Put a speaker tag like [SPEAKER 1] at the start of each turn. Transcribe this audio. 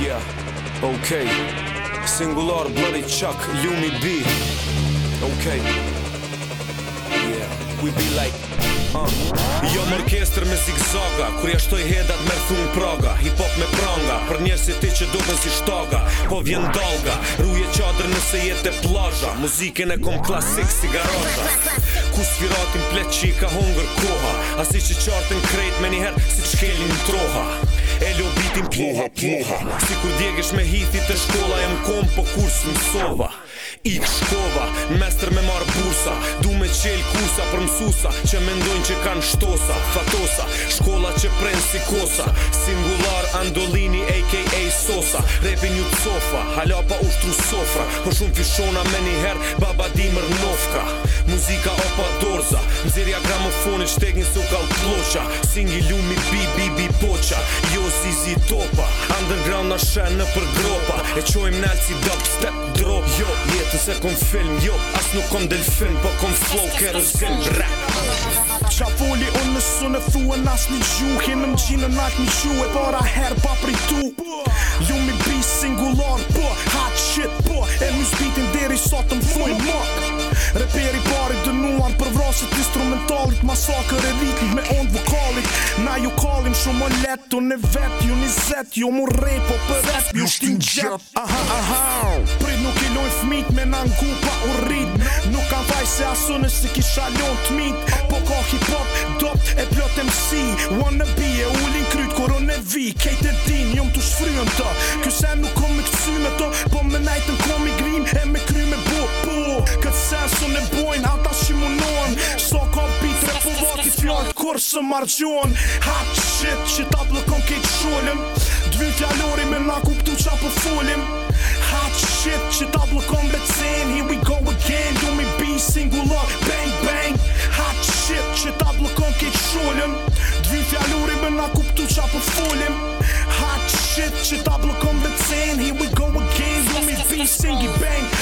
[SPEAKER 1] Yeah. Okay. Singular bloody chuck, you me be. Okay. Yeah. We be like Uh. Jo orkestr me zigzoga Kur jashtoj hedat me thun proga Hip hop me pranga Për njerë si ti që duke si shtoga Po vjen dolga Ruje qadrë nëse jetë e plaja Muzike e kom klasik si garoja sfiratin plet që i ka hungër koha Asi që qartën krejt me njëherë si që shkelin në troha E lobitin ploha, ploha Si kur djegesh me hithi të shkolla e më kom po kurs në sova I shkova, mester me marë bursa Du me qel kusa për mësusa Që mendojnë që kanë shtosa, fatosa Shkolla që prend si kosa Singular Andolini a.k.a. Sosa Repin ju të sofa, halapa ushtru sofra Po shumë fishona me njëherë Mone shtek një suka u kloqa Singi lumi bi bi bi poqa Jo zizi topa Underground na shenë në për gropa E qojmë nalë si dub drop Jo, jetën se kom
[SPEAKER 2] film Jo, as nuk kom
[SPEAKER 1] del film Po kom flow kërë
[SPEAKER 2] Rap Qa foli unë në sunë e thua në asë një gju Kënë më gjinë në nakë një gju E para her pa pritu Lumi bi singular po Hot shit po E më zbitin deri sotë më thuj mok Repin shkallit Masakër e vitit me ondë vokalit Na ju kalim shumë o leto Në vet ju një zetë Jo mu rej po për rap Ju shtin gjep Aha aha Prit nuk i lojnë fmit Me nan ngu pa u rrit Nuk kam vaj se asunë Se kisha lojnë të mit Po ka hip hop Dop e plot MC Wanna be e ulin kryt Koron e vi Kejt e din Jom të shfryën të Fjallë kur së margjon Hot shit që ta blëkon kejtë sholim Dvin fjallori me na kuptu qa Hot shit që ta blëkon becen Here we go again, do me be singular Bang bang Hot shit që ta blëkon kejtë sholim Dvin fjallori me na kuptu qa Hot shit që ta blëkon Here we go again, do me be singi bang